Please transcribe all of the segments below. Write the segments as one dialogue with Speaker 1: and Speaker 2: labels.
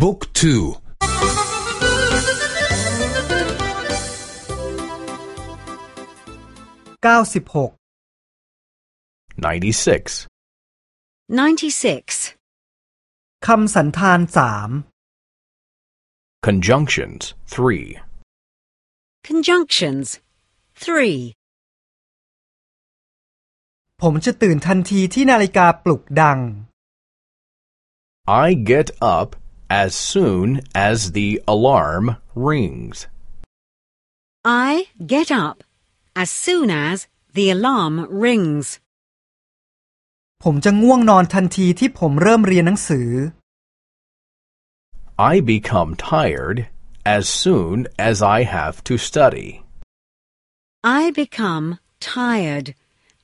Speaker 1: บุ๊กทู
Speaker 2: เก้าสิบหก
Speaker 3: 96.
Speaker 4: 96.
Speaker 2: คำสันธานสาม
Speaker 3: Conjunctions 3.
Speaker 4: Conjunctions. 3.
Speaker 2: ผมจะตื่นทันทีที่นาฬิกาปลุกดัง
Speaker 3: I get up as soon as the alarm rings.
Speaker 4: I get up as soon as the alarm rings.
Speaker 2: ผมจะง่วงนอนทันทีที่ผมเริ่มเรียนหนังสือ
Speaker 3: I become tired as soon as I have to study.
Speaker 4: I become tired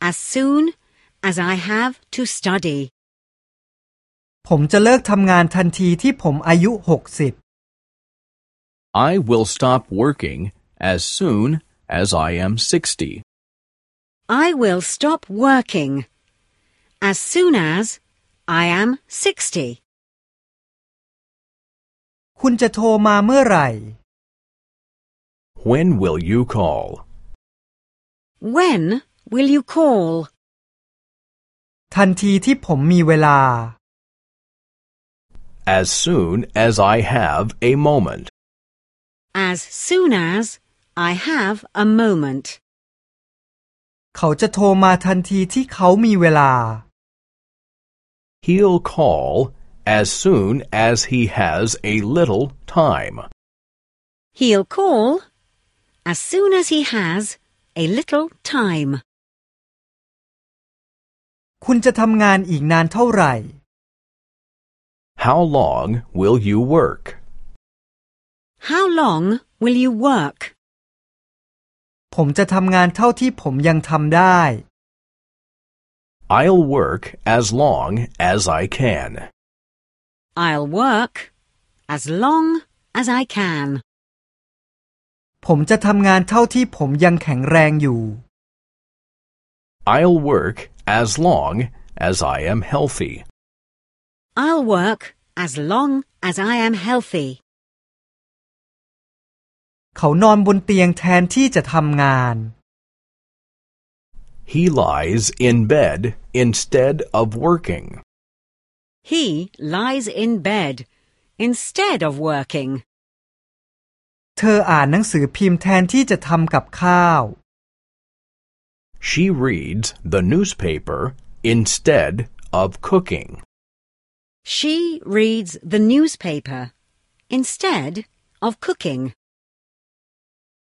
Speaker 4: as soon as I have to study.
Speaker 2: ผมจะเลิกทำงานทันทีที่ผมอายุหกสิบ
Speaker 3: I will stop working as soon as I am 60.
Speaker 4: I will stop working as soon as I am 60.
Speaker 2: คุณจะโทรมาเมื่อไหร่
Speaker 3: When will you call?
Speaker 4: When will you call?
Speaker 2: ทันทีที่ผมมีเวลา
Speaker 3: As soon as I have a moment.
Speaker 4: As soon as I have a moment.
Speaker 2: เขาจะโทรมาทันทีที่เขามีเวลา
Speaker 3: He'll call as soon as he has a little time.
Speaker 4: He'll call as soon as he has a little time.
Speaker 2: คุณจะทำงานอีกนานเท่าไหร่
Speaker 3: How long will you work?
Speaker 4: How long will you work?
Speaker 2: ผมจะทำงานเท่าที่ผมยังทำได้
Speaker 3: I'll work as long as I can.
Speaker 4: I'll work as long as I can.
Speaker 2: ผมจะทำงานเท่าที่ผมยังแข็งแรงอยู่
Speaker 3: I'll work as long as I am healthy.
Speaker 4: I'll work as long as I am healthy.
Speaker 2: เขานอนบนเตียงแทนที่จะทำงาน
Speaker 3: He lies in bed instead of working.
Speaker 4: He lies in bed instead of working.
Speaker 2: เธออ่านหนังสือพิมพ์แทนที่จะทำกับข้าว
Speaker 3: She reads the newspaper instead of cooking.
Speaker 4: She reads the newspaper instead of cooking.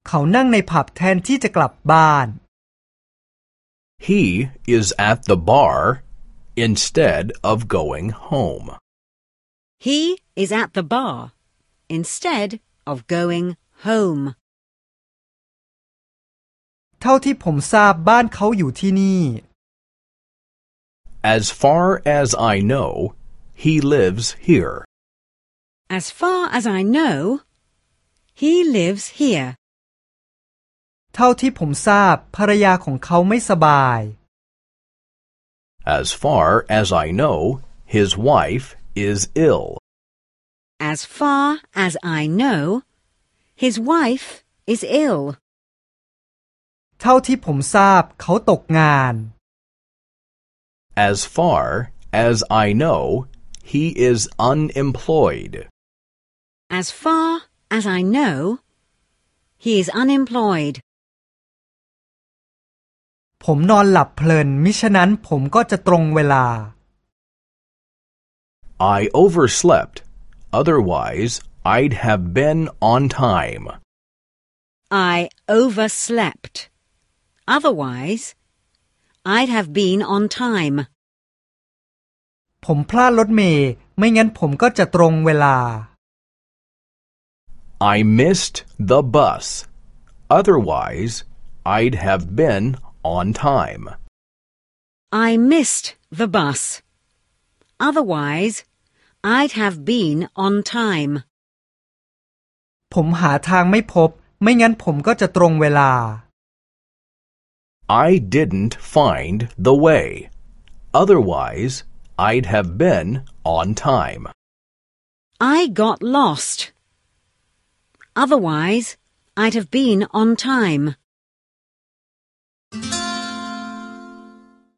Speaker 2: เขานั่งในผับแทนที่จะกลับบ้าน
Speaker 3: He is at the bar instead of going home.
Speaker 4: He is at the bar instead of going home.
Speaker 2: เท่าที่ผมทราบบ้านเขาอยู่ที่นี่
Speaker 3: As far as I know, he lives here.
Speaker 4: As far as I know, he lives here.
Speaker 2: เท่าที่ผมทราบภรรยาของเขาไม่สบาย
Speaker 3: As far as I know, his wife is ill.
Speaker 4: As far as I know, his wife is ill.
Speaker 2: เท่าที่ผมทราบเขาตกงาน
Speaker 3: As far as I know, he is unemployed.
Speaker 4: As far as I know, he is unemployed.
Speaker 2: ผมนอนหลับเพลิน มิฉะนั้นผมก็จะตรงเวลา
Speaker 3: I overslept. Otherwise, I'd have been on time.
Speaker 4: I overslept. Otherwise, I'd have been on time.
Speaker 2: ผมพลาดรถเมย์ไม่งั้นผมก็จะตรงเวลา
Speaker 3: I missed the bus. Otherwise, I'd have been on time.
Speaker 4: I missed the bus. Otherwise, I'd have been on time.
Speaker 2: ผมหาทางไม่พบ ไม่งั้นผมก็จะตรงเวลา
Speaker 3: I didn't find the way. Otherwise, I'd have been on time.
Speaker 4: I got lost. Otherwise, I'd have been on time.